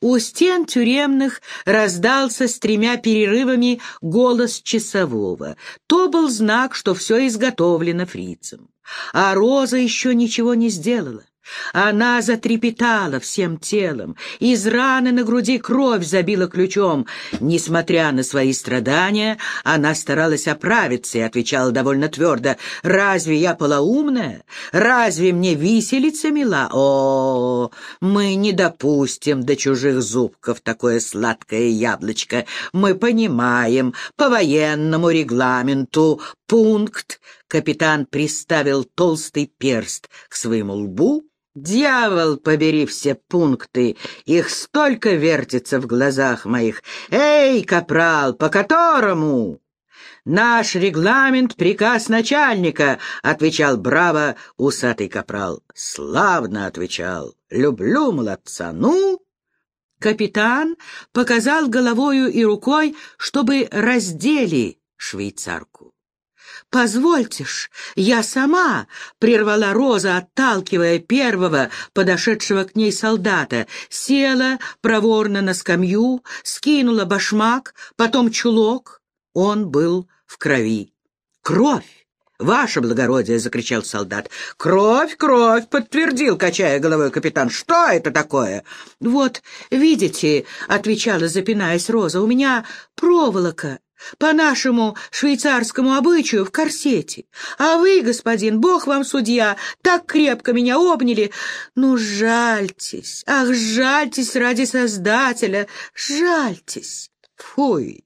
У стен тюремных раздался с тремя перерывами голос часового. То был знак, что все изготовлено фрицем. А Роза еще ничего не сделала. Она затрепетала всем телом, из раны на груди кровь забила ключом. Несмотря на свои страдания, она старалась оправиться и отвечала довольно твердо, «Разве я полоумная? Разве мне виселица мила? О, мы не допустим до чужих зубков такое сладкое яблочко. Мы понимаем по военному регламенту пункт». Капитан приставил толстый перст к своему лбу, Дьявол, побери все пункты, их столько вертится в глазах моих. Эй, капрал, по которому? Наш регламент — приказ начальника, — отвечал браво усатый капрал. Славно отвечал. Люблю молодца. Ну? Капитан показал головою и рукой, чтобы раздели швейцарку. «Позвольте ж, я сама!» — прервала Роза, отталкивая первого, подошедшего к ней солдата. Села проворно на скамью, скинула башмак, потом чулок. Он был в крови. «Кровь! «Ваше благородие!» — закричал солдат. «Кровь, кровь!» — подтвердил, качая головой капитан. «Что это такое?» «Вот, видите!» — отвечала, запинаясь Роза. «У меня проволока по нашему швейцарскому обычаю в корсете. А вы, господин, бог вам судья, так крепко меня обняли. Ну, жальтесь, ах, жальтесь ради Создателя, жальтесь. Фуй,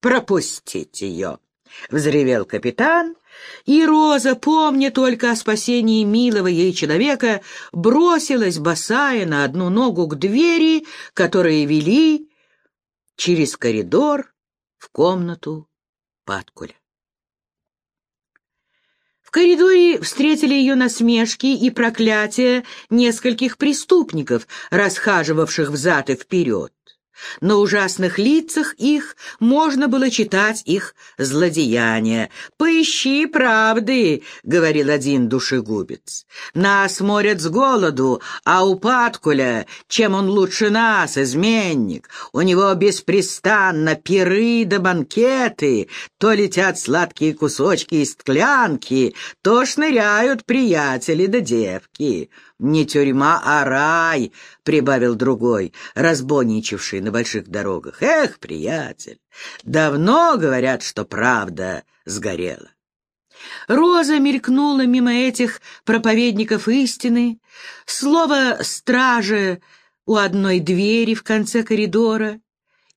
пропустите ее, — взревел капитан, и Роза, помня только о спасении милого ей человека, бросилась босая на одну ногу к двери, которые вели через коридор в комнату Паткуля. В коридоре встретили ее насмешки и проклятия нескольких преступников, расхаживавших взад и вперед. На ужасных лицах их можно было читать их злодеяния. «Поищи правды», — говорил один душегубец. «Нас морят с голоду, а у Паткуля, чем он лучше нас, изменник? У него беспрестанно пиры да банкеты, то летят сладкие кусочки из склянки, то шныряют приятели да девки. «Не тюрьма, а рай», — прибавил другой, разбойничавший на больших дорогах. «Эх, приятель, давно говорят, что правда сгорела». Роза мелькнула мимо этих проповедников истины, слово «стража» у одной двери в конце коридора,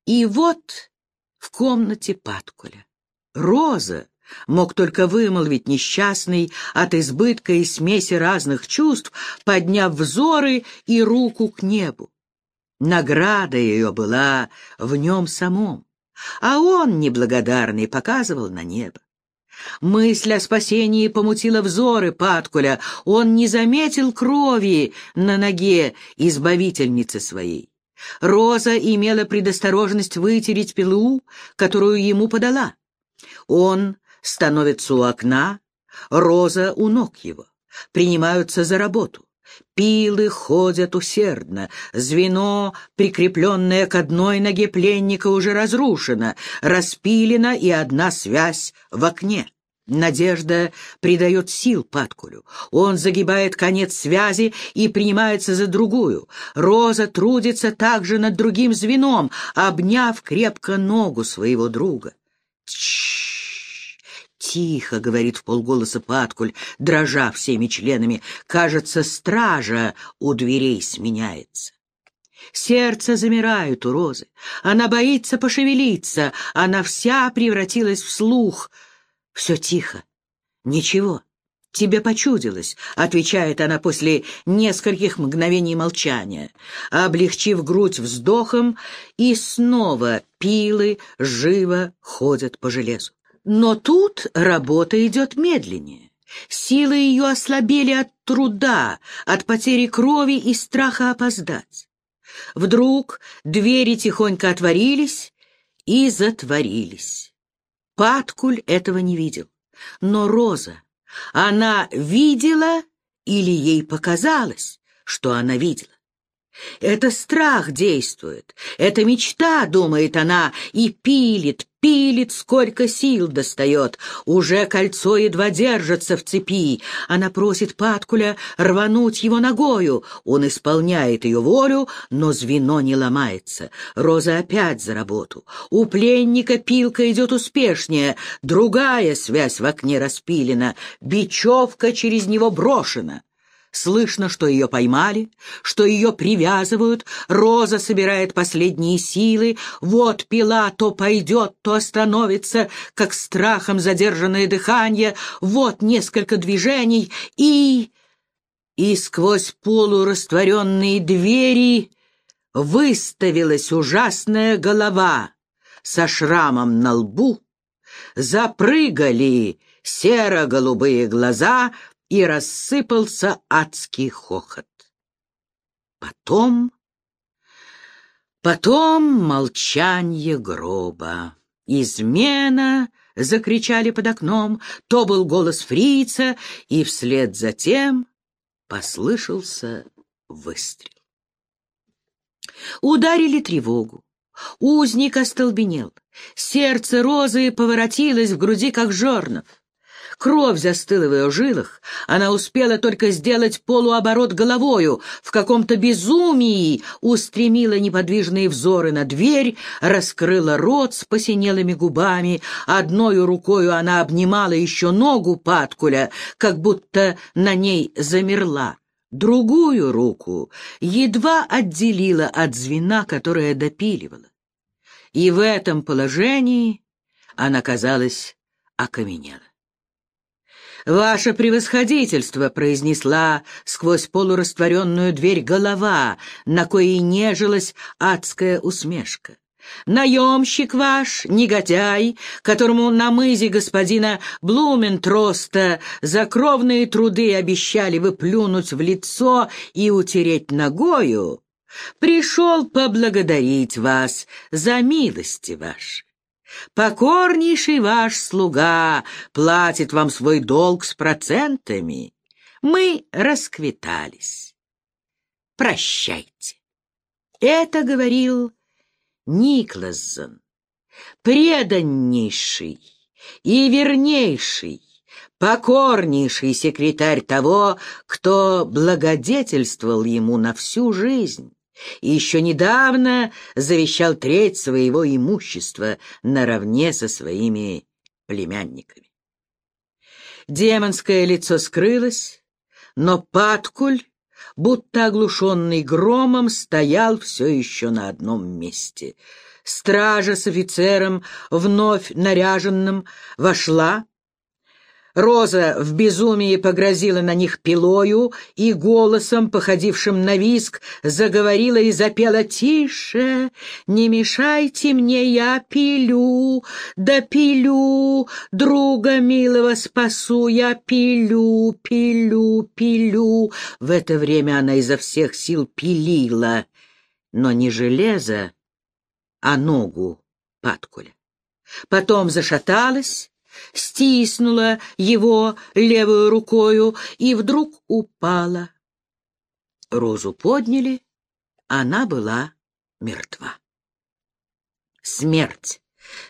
и вот в комнате Паткуля. Роза, мог только вымолвить несчастный от избытка и смеси разных чувств, подняв взоры и руку к небу. Награда ее была в нем самом, а он, неблагодарный, показывал на небо. Мысль о спасении помутила взоры Паткуля, он не заметил крови на ноге избавительницы своей. Роза имела предосторожность вытереть пилу, которую ему подала. Он становится у окна, Роза у ног его, принимаются за работу. Пилы ходят усердно, звено, прикрепленное к одной ноге пленника, уже разрушено, распилена и одна связь в окне. Надежда придает сил Паткулю. Он загибает конец связи и принимается за другую. Роза трудится также над другим звеном, обняв крепко ногу своего друга. «Тихо», — говорит в полголоса Паткуль, дрожа всеми членами, «кажется, стража у дверей сменяется». Сердце замирает у Розы. Она боится пошевелиться. Она вся превратилась в слух. Все тихо. Ничего. «Тебе почудилось», — отвечает она после нескольких мгновений молчания, облегчив грудь вздохом, и снова пилы живо ходят по железу. Но тут работа идет медленнее. Силы ее ослабели от труда, от потери крови и страха опоздать. Вдруг двери тихонько отворились и затворились. Паткуль этого не видел. Но Роза, она видела или ей показалось, что она видела. Это страх действует, это мечта, думает она, и пилит, пилит, сколько сил достает. Уже кольцо едва держится в цепи. Она просит Паткуля рвануть его ногою. Он исполняет ее волю, но звено не ломается. Роза опять за работу. У пленника пилка идет успешнее. Другая связь в окне распилена. Бечевка через него брошена. Слышно, что ее поймали, что ее привязывают. Роза собирает последние силы. Вот пила то пойдет, то остановится, как страхом задержанное дыхание. Вот несколько движений и... И сквозь полурастворенные двери выставилась ужасная голова со шрамом на лбу. Запрыгали серо-голубые глаза, и рассыпался адский хохот. Потом... Потом молчание гроба. «Измена!» — закричали под окном. То был голос фрица, и вслед за тем послышался выстрел. Ударили тревогу. Узник остолбенел. Сердце розы поворотилось в груди, как жорнов. Кровь застыла в ее жилах. Она успела только сделать полуоборот головою. В каком-то безумии устремила неподвижные взоры на дверь, раскрыла рот с посинелыми губами. Одною рукою она обнимала еще ногу Паткуля, как будто на ней замерла. Другую руку едва отделила от звена, которое допиливала. И в этом положении она, казалось, окаменела. «Ваше превосходительство!» — произнесла сквозь полурастворенную дверь голова, на коей нежилась адская усмешка. Наемщик ваш, негодяй, которому на мызе господина Блументроста за кровные труды обещали выплюнуть в лицо и утереть ногою, пришел поблагодарить вас за милости ваши. Покорнейший ваш слуга платит вам свой долг с процентами. Мы расквитались. Прощайте. Это говорил Никлассон, преданнейший и вернейший, покорнейший секретарь того, кто благодетельствовал ему на всю жизнь и еще недавно завещал треть своего имущества наравне со своими племянниками. Демонское лицо скрылось, но Паткуль, будто оглушенный громом, стоял все еще на одном месте. Стража с офицером, вновь наряженным, вошла, Роза в безумии погрозила на них пилою и голосом, походившим на виск, заговорила и запела «Тише, не мешайте мне, я пилю, да пилю, друга милого спасу, я пилю, пилю, пилю». В это время она изо всех сил пилила, но не железо, а ногу Паткуля. Потом зашаталась, стиснула его левую рукою и вдруг упала. Розу подняли, она была мертва. «Смерть!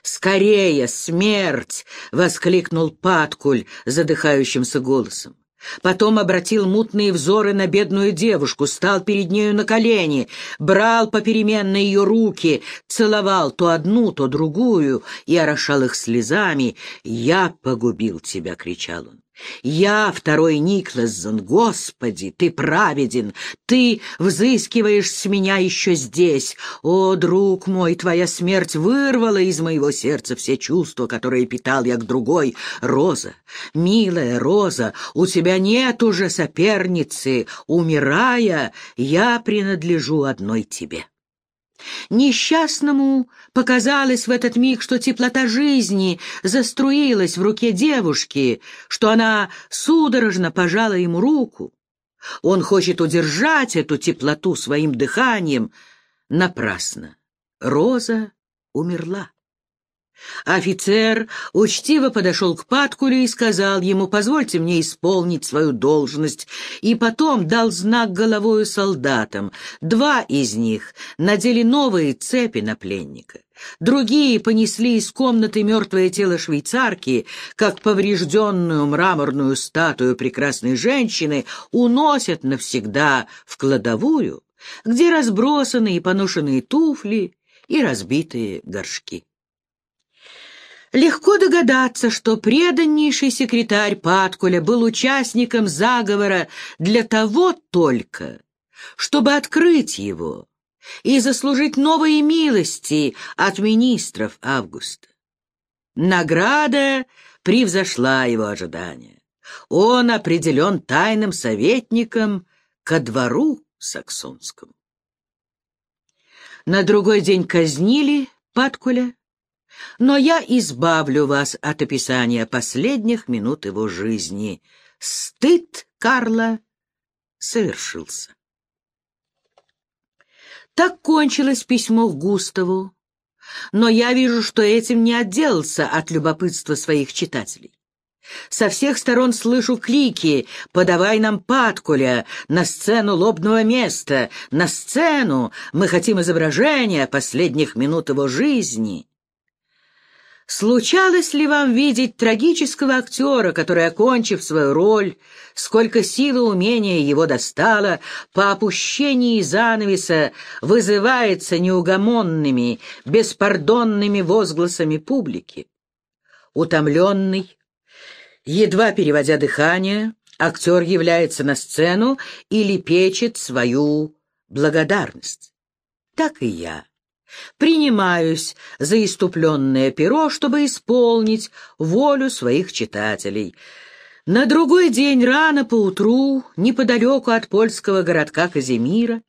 Скорее, смерть!» — воскликнул Паткуль задыхающимся голосом. Потом обратил мутные взоры на бедную девушку, стал перед нею на колени, брал попеременно ее руки, целовал то одну, то другую и орошал их слезами. «Я погубил тебя!» — кричал он. Я, второй Никлассон, Господи, ты праведен, ты взыскиваешь с меня еще здесь. О, друг мой, твоя смерть вырвала из моего сердца все чувства, которые питал я к другой. Роза, милая Роза, у тебя нет уже соперницы. Умирая, я принадлежу одной тебе. Несчастному показалось в этот миг, что теплота жизни заструилась в руке девушки, что она судорожно пожала ему руку. Он хочет удержать эту теплоту своим дыханием. Напрасно. Роза умерла. Офицер учтиво подошел к Паткуле и сказал ему, «Позвольте мне исполнить свою должность», и потом дал знак головою солдатам. Два из них надели новые цепи на пленника. Другие понесли из комнаты мертвое тело швейцарки, как поврежденную мраморную статую прекрасной женщины уносят навсегда в кладовую, где разбросаны и поношенные туфли, и разбитые горшки. Легко догадаться, что преданнейший секретарь Паткуля был участником заговора для того только, чтобы открыть его и заслужить новые милости от министров Августа. Награда превзошла его ожидания. Он определен тайным советником ко двору саксонскому. На другой день казнили Паткуля, но я избавлю вас от описания последних минут его жизни. Стыд Карла совершился. Так кончилось письмо Густаву, но я вижу, что этим не отделался от любопытства своих читателей. Со всех сторон слышу клики «Подавай нам Паткуля! На сцену лобного места! На сцену! Мы хотим изображения последних минут его жизни!» Случалось ли вам видеть трагического актера, который, окончив свою роль, сколько силы умения его достало, по опущении занавеса вызывается неугомонными, беспардонными возгласами публики? Утомленный, едва переводя дыхание, актер является на сцену и лепечет свою благодарность. Так и я принимаюсь за иступленное перо, чтобы исполнить волю своих читателей. На другой день рано поутру, неподалеку от польского городка Казимира,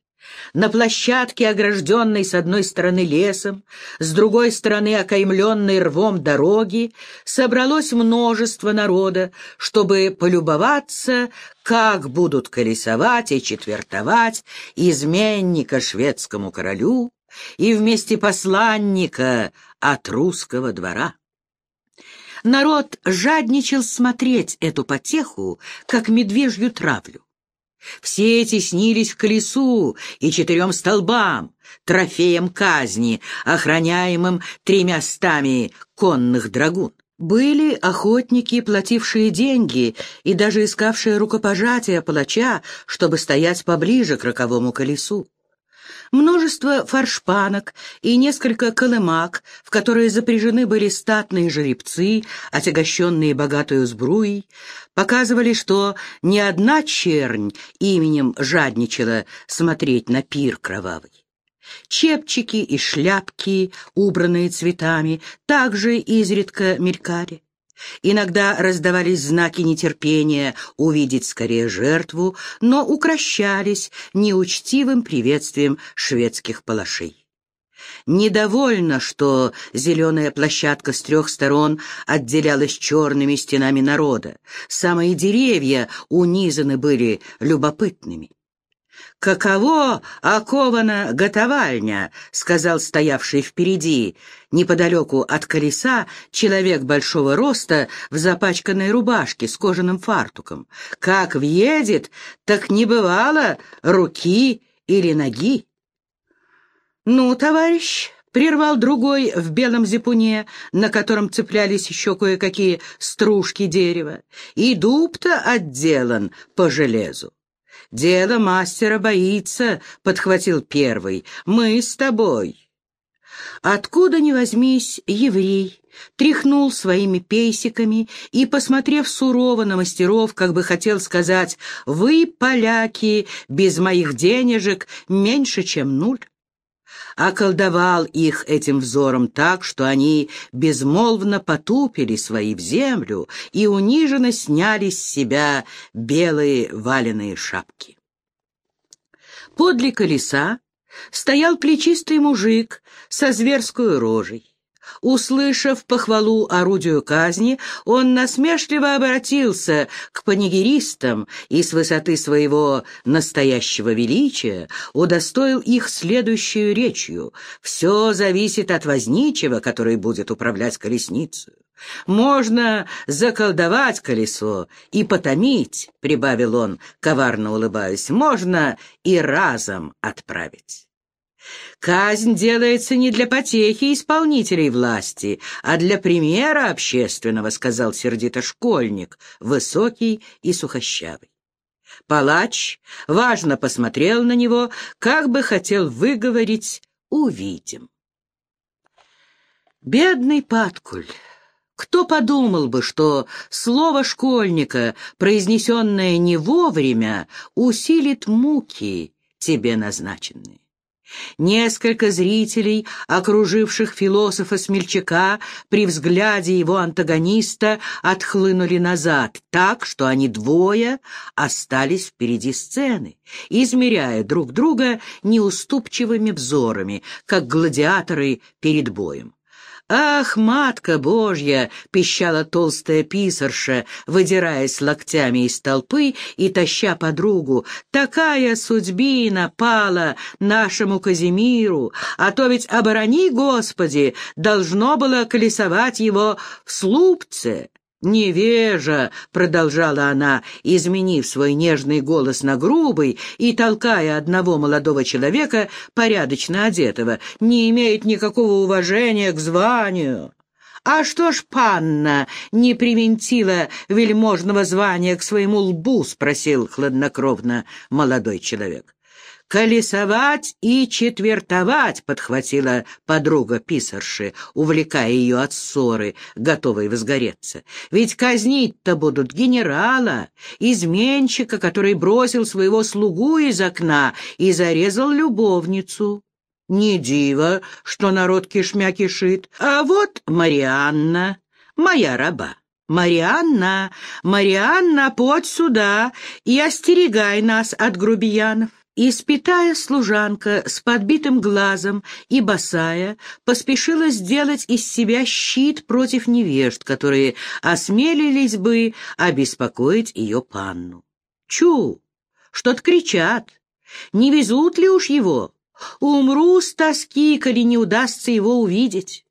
на площадке, огражденной с одной стороны лесом, с другой стороны окаймленной рвом дороги, собралось множество народа, чтобы полюбоваться, как будут колесовать и четвертовать изменника шведскому королю, и вместе посланника от русского двора. Народ жадничал смотреть эту потеху, как медвежью травлю. Все эти снились к колесу и четырем столбам, трофеем казни, охраняемым тремя стами конных драгун. Были охотники, платившие деньги и даже искавшие рукопожатия палача, чтобы стоять поближе к роковому колесу множество форшпанок и несколько колымак, в которые запряжены были статные жеребцы, отягощенные богатую сбруей, показывали, что ни одна чернь именем жадничала смотреть на пир кровавый. Чепчики и шляпки, убранные цветами, также изредка мелькали. Иногда раздавались знаки нетерпения увидеть скорее жертву, но укращались неучтивым приветствием шведских палашей. Недовольно, что зеленая площадка с трех сторон отделялась черными стенами народа. Самые деревья унизаны были любопытными. «Каково окована готовальня?» — сказал стоявший впереди, неподалеку от колеса, человек большого роста в запачканной рубашке с кожаным фартуком. «Как въедет, так не бывало руки или ноги». «Ну, товарищ», — прервал другой в белом зипуне, на котором цеплялись еще кое-какие стружки дерева, «и дуб-то отделан по железу». «Дело мастера боится», — подхватил первый. «Мы с тобой». Откуда ни возьмись, еврей тряхнул своими пейсиками и, посмотрев сурово на мастеров, как бы хотел сказать, «Вы, поляки, без моих денежек меньше, чем нуль» околдовал их этим взором так, что они безмолвно потупили свои в землю и униженно сняли с себя белые валеные шапки. Подле колеса стоял плечистый мужик со зверской рожей. Услышав похвалу орудию казни, он насмешливо обратился к панигеристам и с высоты своего настоящего величия удостоил их следующую речью. «Все зависит от возничего, который будет управлять колесницей. Можно заколдовать колесо и потомить, — прибавил он, коварно улыбаясь, — можно и разом отправить. Казнь делается не для потехи исполнителей власти, а для примера общественного, — сказал сердито школьник, высокий и сухощавый. Палач важно посмотрел на него, как бы хотел выговорить «увидим». Бедный Паткуль! Кто подумал бы, что слово школьника, произнесенное не вовремя, усилит муки тебе назначенные? Несколько зрителей, окруживших философа-смельчака, при взгляде его антагониста отхлынули назад, так, что они двое остались впереди сцены, измеряя друг друга неуступчивыми взорами, как гладиаторы перед боем. «Ах, матка Божья!» — пищала толстая писарша, выдираясь локтями из толпы и таща подругу. «Такая судьбина пала нашему Казимиру, а то ведь, оборони, Господи, должно было колесовать его в слупце!» «Невежа!» — продолжала она, изменив свой нежный голос на грубый и толкая одного молодого человека, порядочно одетого, не имеет никакого уважения к званию. «А что ж панна не привинтила вельможного звания к своему лбу?» — спросил хладнокровно молодой человек. «Колесовать и четвертовать!» — подхватила подруга писарши, увлекая ее от ссоры, готовой возгореться. «Ведь казнить-то будут генерала, изменщика, который бросил своего слугу из окна и зарезал любовницу». Не диво, что народ кишмя кишит, а вот Марианна, моя раба. Марианна, Марианна, подь сюда и остерегай нас от грубиянов. Испитая служанка с подбитым глазом и босая поспешила сделать из себя щит против невежд, которые осмелились бы обеспокоить ее панну. «Чу! Что-то кричат! Не везут ли уж его? Умру с тоски, коли не удастся его увидеть!»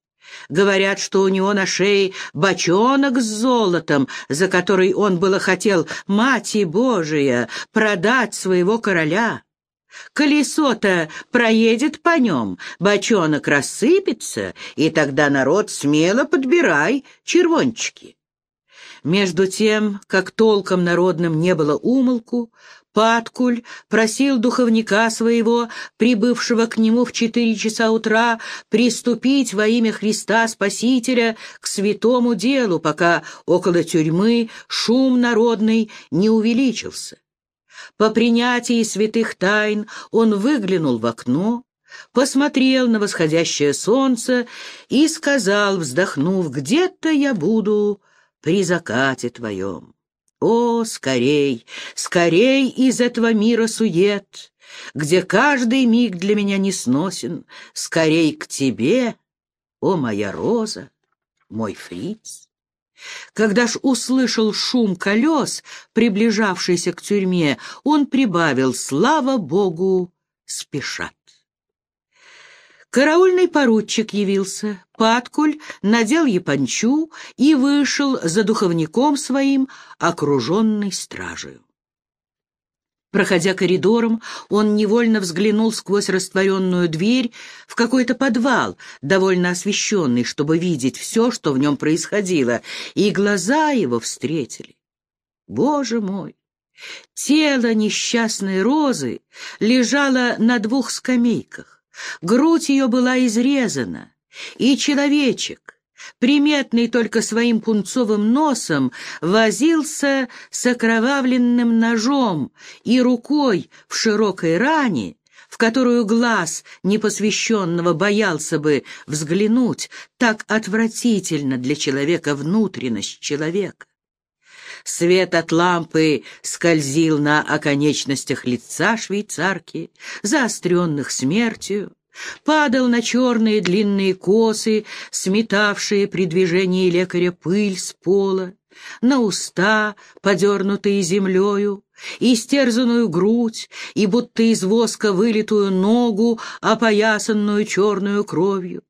Говорят, что у него на шее бочонок с золотом, за который он было хотел, мать Божия, продать своего короля. Колесо-то проедет по нем, бочонок рассыпется, и тогда народ смело подбирай червончики. Между тем, как толком народным не было умолку, Паткуль просил духовника своего, прибывшего к нему в четыре часа утра, приступить во имя Христа Спасителя к святому делу, пока около тюрьмы шум народный не увеличился. По принятии святых тайн он выглянул в окно, посмотрел на восходящее солнце и сказал, вздохнув, «Где-то я буду при закате твоем». О, скорей, скорей из этого мира сует, Где каждый миг для меня не сносен, Скорей к тебе, о, моя роза, мой фриц. Когда ж услышал шум колес, приближавшийся к тюрьме, он прибавил «Слава Богу, спешат». Караульный поручик явился, Паткуль надел япончу и вышел за духовником своим, окруженный стражей. Проходя коридором, он невольно взглянул сквозь растворенную дверь в какой-то подвал, довольно освещенный, чтобы видеть все, что в нем происходило, и глаза его встретили. Боже мой! Тело несчастной розы лежало на двух скамейках, грудь ее была изрезана, и человечек, приметный только своим пунцовым носом, возился с окровавленным ножом и рукой в широкой ране, в которую глаз непосвященного боялся бы взглянуть, так отвратительно для человека внутренность человека. Свет от лампы скользил на оконечностях лица швейцарки, заостренных смертью, падал на черные длинные косы, сметавшие при движении лекаря пыль с пола, на уста, подернутые землею, истерзанную грудь и будто из воска вылитую ногу, опоясанную черную кровью.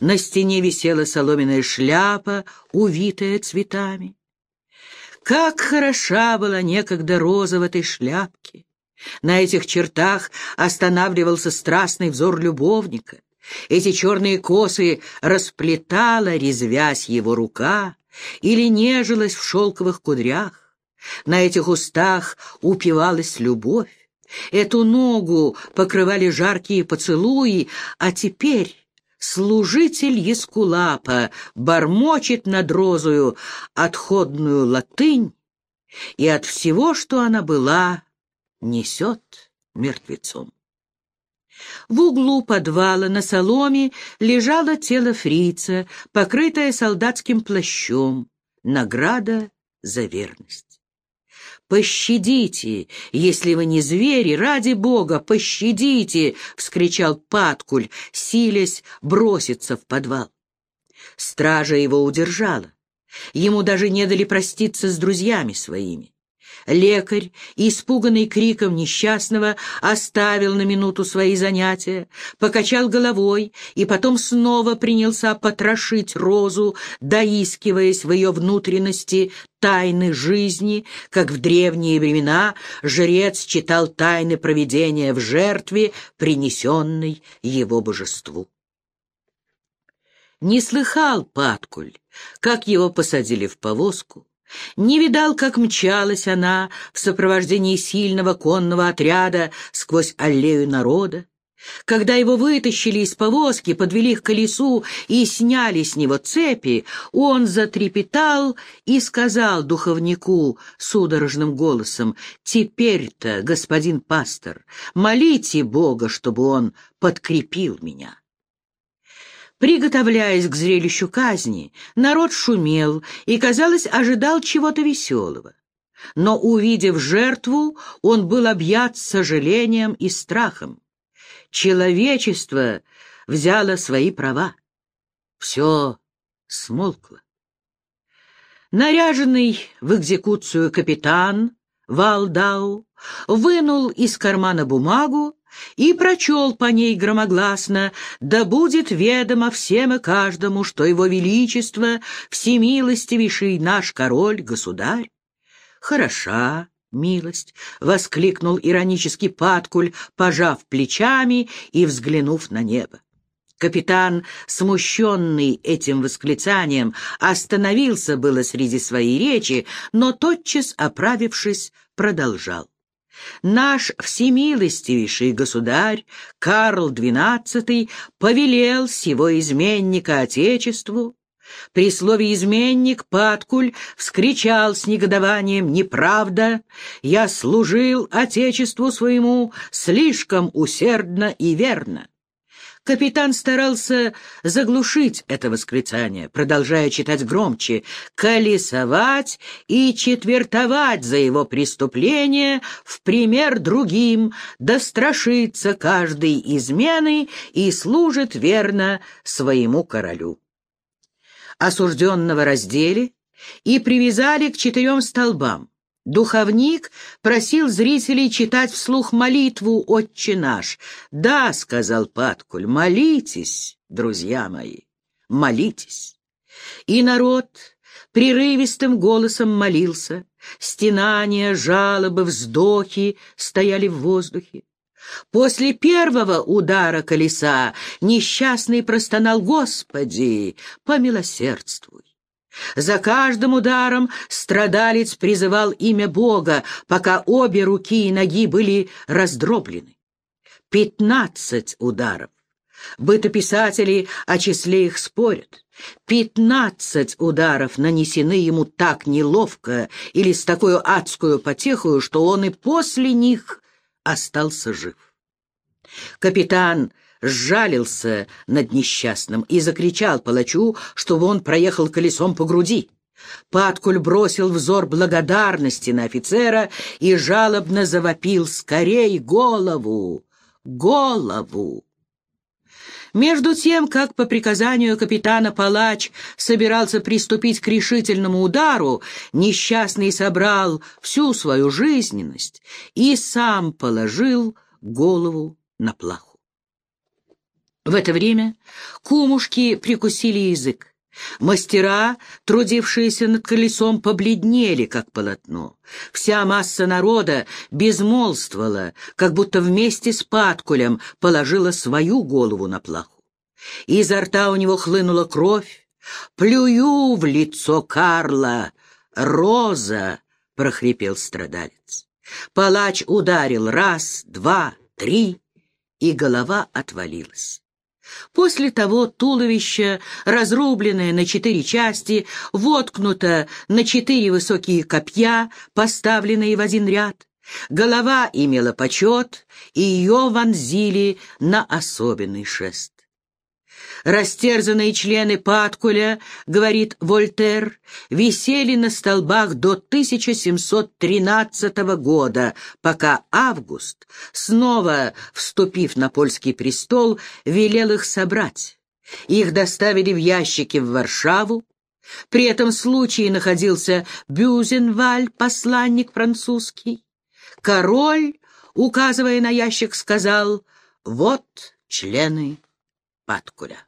На стене висела соломенная шляпа, увитая цветами. Как хороша была некогда роза в этой шляпке! На этих чертах останавливался страстный взор любовника. Эти черные косы расплетала, резвясь его рука, или нежилась в шелковых кудрях. На этих устах упивалась любовь. Эту ногу покрывали жаркие поцелуи, а теперь служитель Ескулапа бормочет над розою отходную латынь, и от всего, что она была, несет мертвецом. В углу подвала на соломе лежало тело фрица, покрытое солдатским плащом, награда за верность. «Пощадите, если вы не звери, ради бога, пощадите!» — вскричал Паткуль, силясь броситься в подвал. Стража его удержала. Ему даже не дали проститься с друзьями своими. Лекарь, испуганный криком несчастного, оставил на минуту свои занятия, покачал головой и потом снова принялся потрошить розу, доискиваясь в ее внутренности тайны жизни, как в древние времена жрец читал тайны проведения в жертве, принесенной его божеству. Не слыхал Паткуль, как его посадили в повозку, не видал, как мчалась она в сопровождении сильного конного отряда сквозь аллею народа. Когда его вытащили из повозки, подвели к колесу и сняли с него цепи, он затрепетал и сказал духовнику судорожным голосом, «Теперь-то, господин пастор, молите Бога, чтобы он подкрепил меня». Приготовляясь к зрелищу казни, народ шумел и, казалось, ожидал чего-то веселого. Но, увидев жертву, он был объят сожалением и страхом. Человечество взяло свои права. Все смолкло. Наряженный в экзекуцию капитан Валдау вынул из кармана бумагу и прочел по ней громогласно «Да будет ведомо всем и каждому, что его величество, всемилостивейший наш король-государь». «Хороша милость!» — воскликнул иронический Паткуль, пожав плечами и взглянув на небо. Капитан, смущенный этим восклицанием, остановился было среди своей речи, но тотчас, оправившись, продолжал. Наш всемилостивейший государь Карл XII повелел сего изменника Отечеству. При слове «изменник» Паткуль вскричал с негодованием «Неправда! Я служил Отечеству своему слишком усердно и верно!» Капитан старался заглушить это восклицание, продолжая читать громче, колесовать и четвертовать за его преступление в пример другим, да страшится каждой измены и служит верно своему королю. Осужденного раздели и привязали к четырем столбам. Духовник просил зрителей читать вслух молитву «Отче наш». «Да», — сказал Паткуль, — «молитесь, друзья мои, молитесь». И народ прерывистым голосом молился. Стенания, жалобы, вздохи стояли в воздухе. После первого удара колеса несчастный простонал «Господи, помилосердствуй». За каждым ударом страдалец призывал имя Бога, пока обе руки и ноги были раздроблены. Пятнадцать ударов. Бытописатели о числе их спорят. Пятнадцать ударов нанесены ему так неловко или с такой адскую потехою, что он и после них остался жив. Капитан сжалился над несчастным и закричал палачу, чтобы он проехал колесом по груди. Паткуль бросил взор благодарности на офицера и жалобно завопил «Скорей голову! Голову!» Между тем, как по приказанию капитана Палач собирался приступить к решительному удару, несчастный собрал всю свою жизненность и сам положил голову на плаху. В это время кумушки прикусили язык. Мастера, трудившиеся над колесом, побледнели, как полотно. Вся масса народа безмолвствовала, как будто вместе с Паткулем положила свою голову на плаху. Изо рта у него хлынула кровь. «Плюю в лицо Карла! Роза!» — прохрипел страдалец. Палач ударил раз, два, три, и голова отвалилась. После того туловище, разрубленное на четыре части, воткнуто на четыре высокие копья, поставленные в один ряд. Голова имела почет, и ее вонзили на особенный шест. Растерзанные члены Паткуля, говорит Вольтер, висели на столбах до 1713 года, пока Август, снова вступив на польский престол, велел их собрать. Их доставили в ящики в Варшаву. При этом случае находился Бюзенваль, посланник французский. Король, указывая на ящик, сказал «Вот члены Паткуля».